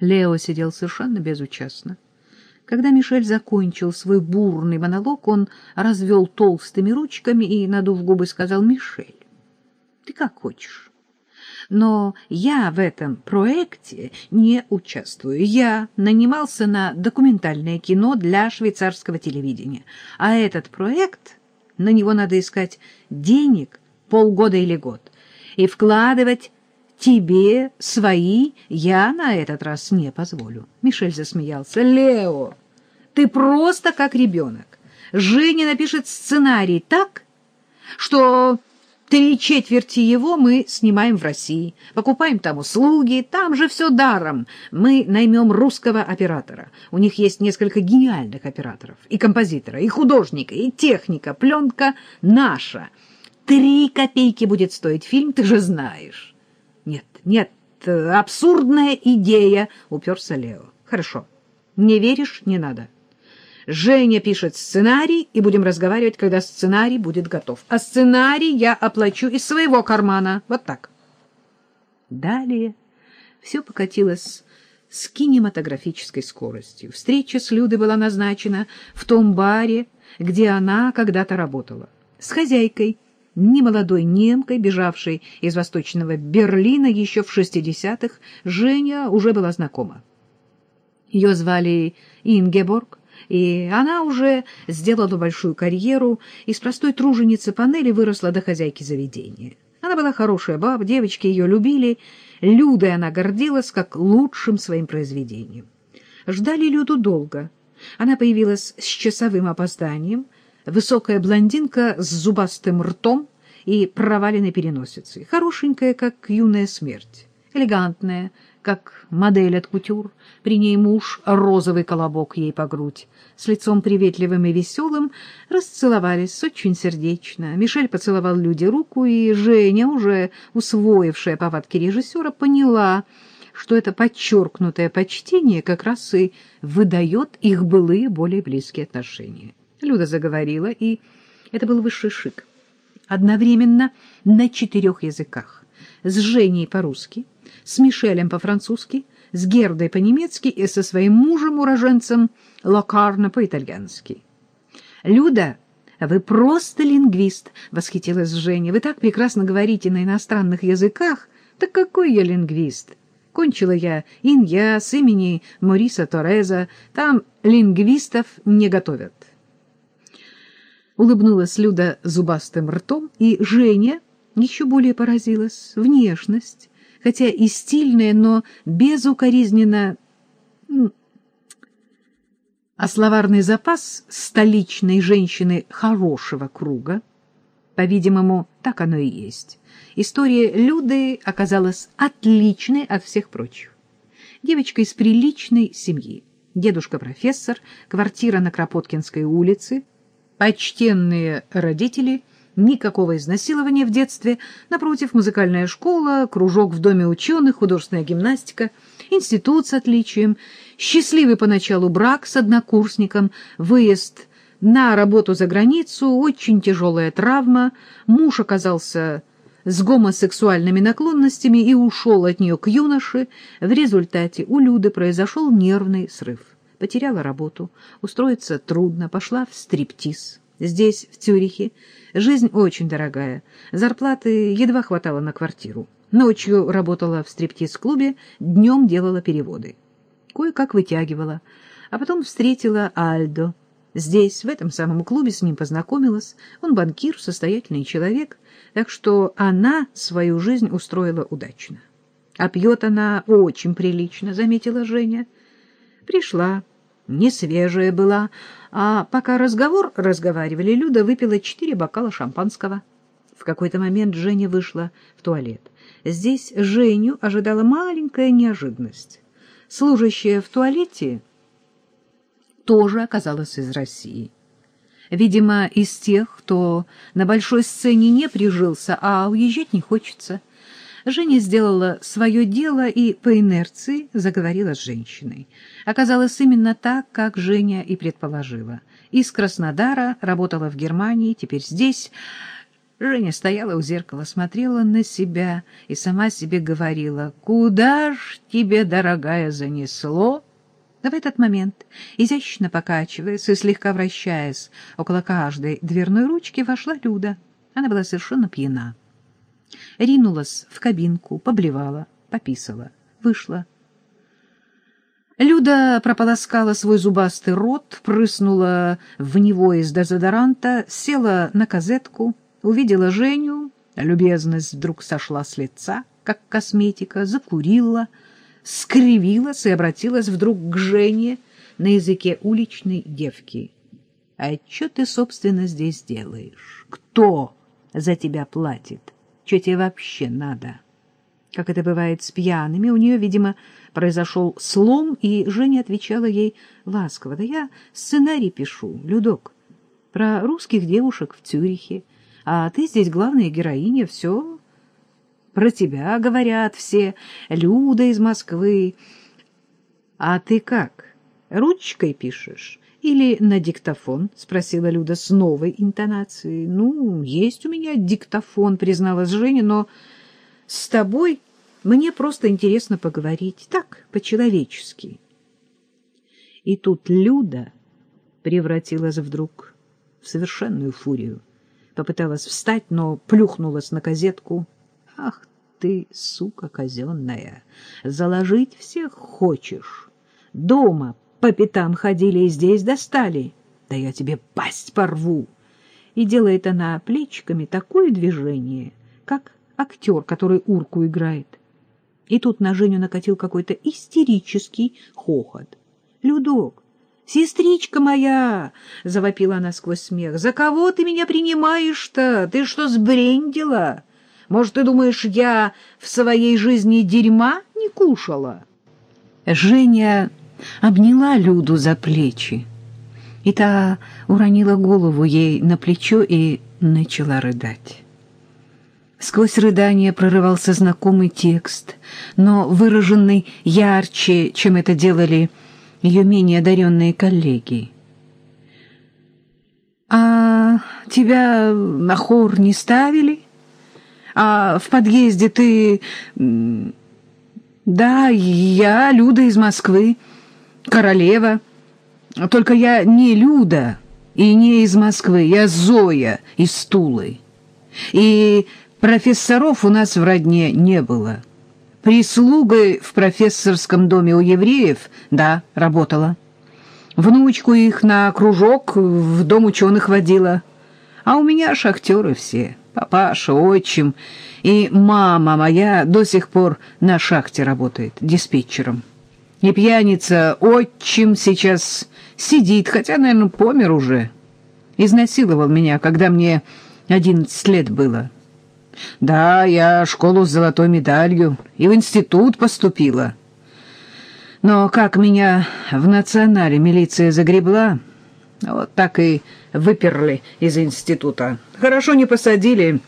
Лео сидел совершенно безучастно. Когда Мишель закончил свой бурный монолог, он развел толстыми ручками и, надув губы, сказал, «Мишель, ты как хочешь. Но я в этом проекте не участвую. Я нанимался на документальное кино для швейцарского телевидения. А этот проект, на него надо искать денег полгода или год и вкладывать тебе свои я на этот раз не позволю. Мишель засмеялся. Лео, ты просто как ребенок. Женя напишет сценарий так, что три четверти его мы снимаем в России, покупаем там услуги, там же все даром. Мы наймем русского оператора. У них есть несколько гениальных операторов, и композитора, и художника, и техника. Пленка наша. Три копейки будет стоить фильм, ты же знаешь. Нет, нет, абсурдная идея, уперся Лео. Хорошо, не веришь, не надо. Женя пишет сценарий, и будем разговаривать, когда сценарий будет готов. А сценарий я оплачу из своего кармана. Вот так. Далее все покатилось с кинематографической скоростью. Встреча с Людой была назначена в том баре, где она когда-то работала. С хозяйкой, немолодой немкой, бежавшей из восточного Берлина еще в 60-х, Женя уже была знакома. Ее звали Ингеборг, и она уже сделала большую карьеру, из простой труженицы панели выросла до хозяйки заведения. Она была хорошая баба, девочки ее любили, Людой она гордилась как лучшим своим произведением. Ждали Люду долго. Она появилась с часовым опозданием, высокая блондинка с зубастым ртом и проваленной переносицей, хорошенькая, как юная смерть, элегантная, как модель от кутюр, при ней муж, розовый колобок ей по грудь, с лицом приветливым и веселым, расцеловались очень сердечно. Мишель поцеловал люди руку, и Женя, уже усвоившая повадки режиссера, поняла, что это подчеркнутое почтение как раз и выдает их былые более близкие отношения. Люда заговорила, и это был высший шик. Одновременно на четырех языках. С Женей по-русски — с Мишелем по-французски, с Гердой по-немецки и со своим мужем-уроженцем Локарно по-итальянски. «Люда, вы просто лингвист!» — восхитилась Женя. «Вы так прекрасно говорите на иностранных языках!» «Так какой я лингвист?» Кончила я Инья с имени Мориса Тореза. Там лингвистов не готовят. Улыбнулась Люда зубастым ртом, и Женя еще более поразилась. Внешность хотя и стильная, но безукоризненно... А словарный запас столичной женщины хорошего круга, по-видимому, так оно и есть. История Люды оказалась отличной от всех прочих. Девочка из приличной семьи. Дедушка профессор, квартира на Кропоткинской улице, почтенные родители — Никакого изнасилования в детстве. Напротив, музыкальная школа, кружок в доме ученых, художественная гимнастика, институт с отличием, счастливый поначалу брак с однокурсником, выезд на работу за границу, очень тяжелая травма, муж оказался с гомосексуальными наклонностями и ушел от нее к юноше. В результате у Люды произошел нервный срыв. Потеряла работу, устроиться трудно, пошла в стриптиз. Здесь, в Цюрихе, жизнь очень дорогая. Зарплаты едва хватало на квартиру. Ночью работала в стриптиз-клубе, днем делала переводы. Кое-как вытягивала. А потом встретила Альдо. Здесь, в этом самом клубе, с ним познакомилась. Он банкир, состоятельный человек, так что она свою жизнь устроила удачно. А пьет она очень прилично, заметила Женя. Пришла не свежая была, а пока разговор разговаривали, Люда выпила четыре бокала шампанского. В какой-то момент Женя вышла в туалет. Здесь Женю ожидала маленькая неожиданность. Служащая в туалете тоже оказалась из России. Видимо, из тех, кто на большой сцене не прижился, а уезжать не хочется. Женя сделала свое дело и по инерции заговорила с женщиной. Оказалось именно так, как Женя и предположила. Из Краснодара работала в Германии, теперь здесь. Женя стояла у зеркала, смотрела на себя и сама себе говорила, «Куда ж тебе, дорогая, занесло?» Но в этот момент, изящно покачиваясь и слегка вращаясь около каждой дверной ручки, вошла Люда. Она была совершенно пьяна. Ринулась в кабинку, поблевала, пописала, вышла. Люда прополоскала свой зубастый рот, прыснула в него из дезодоранта, села на козетку, увидела Женю, любезность вдруг сошла с лица, как косметика, закурила, скривилась и обратилась вдруг к Жене на языке уличной девки. — А что ты, собственно, здесь делаешь? Кто за тебя платит? Что тебе вообще надо? Как это бывает с пьяными, у нее, видимо, произошел слом, и Женя отвечала ей ласково. «Да я сценарий пишу, Людок, про русских девушек в Цюрихе, а ты здесь главная героиня, все про тебя говорят все, Люда из Москвы. А ты как, ручкой пишешь?» Или на диктофон? — спросила Люда с новой интонацией. — Ну, есть у меня диктофон, — призналась Женя, — но с тобой мне просто интересно поговорить, так, по-человечески. И тут Люда превратилась вдруг в совершенную фурию. Попыталась встать, но плюхнулась на козетку. «Ах ты, сука казенная! Заложить всех хочешь? Дома по пятам ходили и здесь достали? Да я тебе пасть порву!» И делает она плечиками такое движение, как актер, который урку играет. И тут на Женю накатил какой-то истерический хохот. «Людок, сестричка моя!» — завопила она сквозь смех. «За кого ты меня принимаешь-то? Ты что, сбрендила? Может, ты думаешь, я в своей жизни дерьма не кушала?» Женя обняла Люду за плечи, и та уронила голову ей на плечо и начала рыдать. Сквозь рыдание прорывался знакомый текст, но выраженный ярче, чем это делали ее менее одаренные коллеги. «А тебя на хор не ставили? А в подъезде ты...» «Да, я Люда из Москвы, королева. Только я не Люда и не из Москвы, я Зоя из Тулы. И Профессоров у нас в родне не было. Прислугой в профессорском доме у евреев, да, работала. Внучку их на кружок в дом ученых водила. А у меня шахтеры все, папаша, отчим. И мама моя до сих пор на шахте работает, диспетчером. И пьяница отчим сейчас сидит, хотя, наверное, помер уже. Изнасиловал меня, когда мне одиннадцать лет было. Да, я школу с золотой медалью и в институт поступила. Но как меня в национале милиция загребла, вот так и выперли из института. Хорошо не посадили.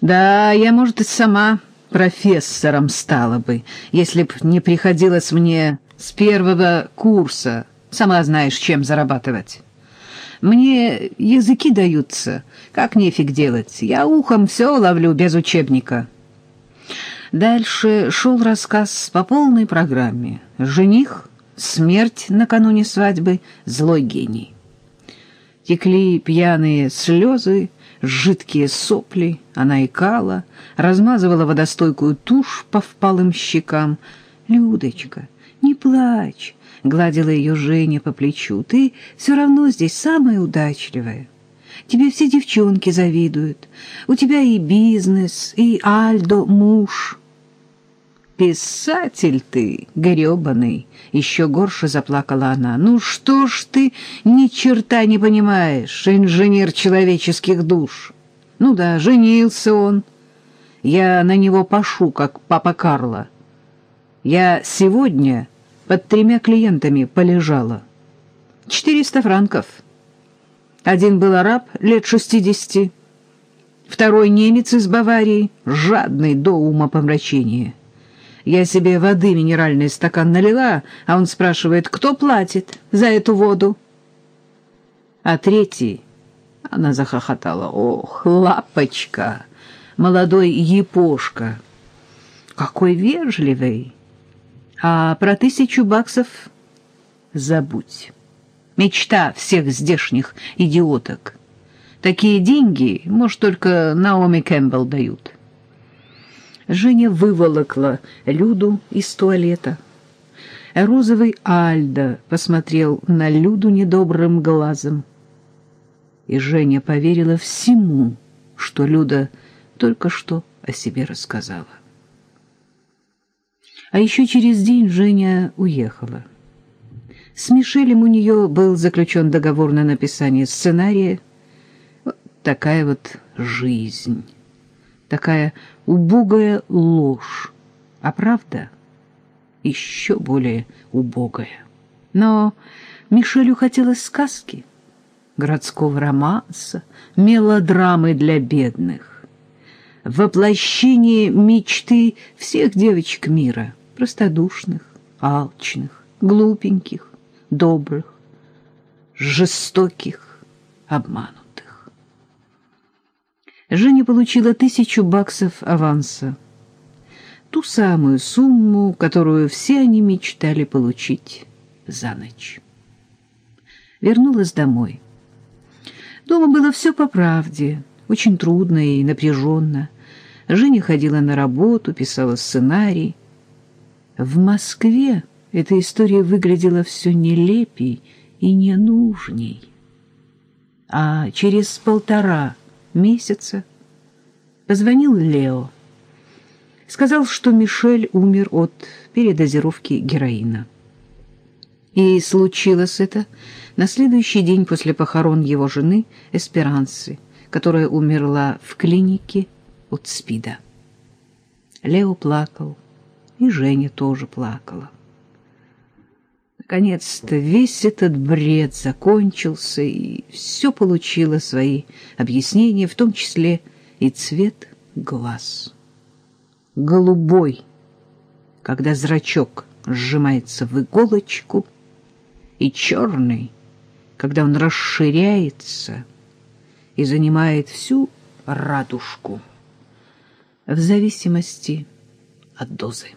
Да, я, может, и сама профессором стала бы, если б не приходилось мне с первого курса, сама знаешь, чем зарабатывать». Мне языки даются, как нефиг делать. Я ухом все ловлю без учебника. Дальше шел рассказ по полной программе. Жених, смерть накануне свадьбы, злой гений. Текли пьяные слезы, жидкие сопли, она икала, размазывала водостойкую тушь по впалым щекам. «Людочка, не плачь, гладила ее Женя по плечу. Ты все равно здесь самая удачливая. Тебе все девчонки завидуют. У тебя и бизнес, и Альдо муж. Писатель ты, гребаный, еще горше заплакала она. Ну что ж ты ни черта не понимаешь, инженер человеческих душ. Ну да, женился он. Я на него пошу, как папа Карло. Я сегодня под тремя клиентами полежала. Четыреста франков. Один был араб лет шестидесяти, второй немец из Баварии, жадный до ума помрачения. Я себе воды минеральный стакан налила, а он спрашивает, кто платит за эту воду. А третий Она захохотала. «Ох, лапочка, молодой епошка, какой вежливый! А про тысячу баксов забудь. Мечта всех здешних идиоток. Такие деньги, может, только Наоми Кэмпбелл дают». Женя выволокла Люду из туалета. Розовый Альда посмотрел на Люду недобрым глазом. И Женя поверила всему, что Люда только что о себе рассказала. А еще через день Женя уехала. С Мишелем у нее был заключен договор на написание сценария. Вот такая вот жизнь, такая убогая ложь, а правда еще более убогая. Но Мишелю хотелось сказки — городского романса, мелодрамы для бедных, воплощение мечты всех девочек мира, простодушных, алчных, глупеньких, добрых, жестоких, обманутых. Женя получила тысячу баксов аванса, ту самую сумму, которую все они мечтали получить за ночь. Вернулась домой. Дома было все по правде, очень трудно и напряженно. Женя ходила на работу, писала сценарий. В Москве эта история выглядела все нелепей и ненужней. А через полтора месяца позвонил Лео. Сказал, что Мишель умер от передозировки героина. И случилось это на следующий день после похорон его жены Эсперанцы, которая умерла в клинике от СПИДа. Лео плакал, и Женя тоже плакала. Наконец-то весь этот бред закончился, и все получило свои объяснения, в том числе и цвет глаз. Голубой, когда зрачок сжимается в иголочку, и черный, когда он расширяется и занимает всю радужку в зависимости от дозы.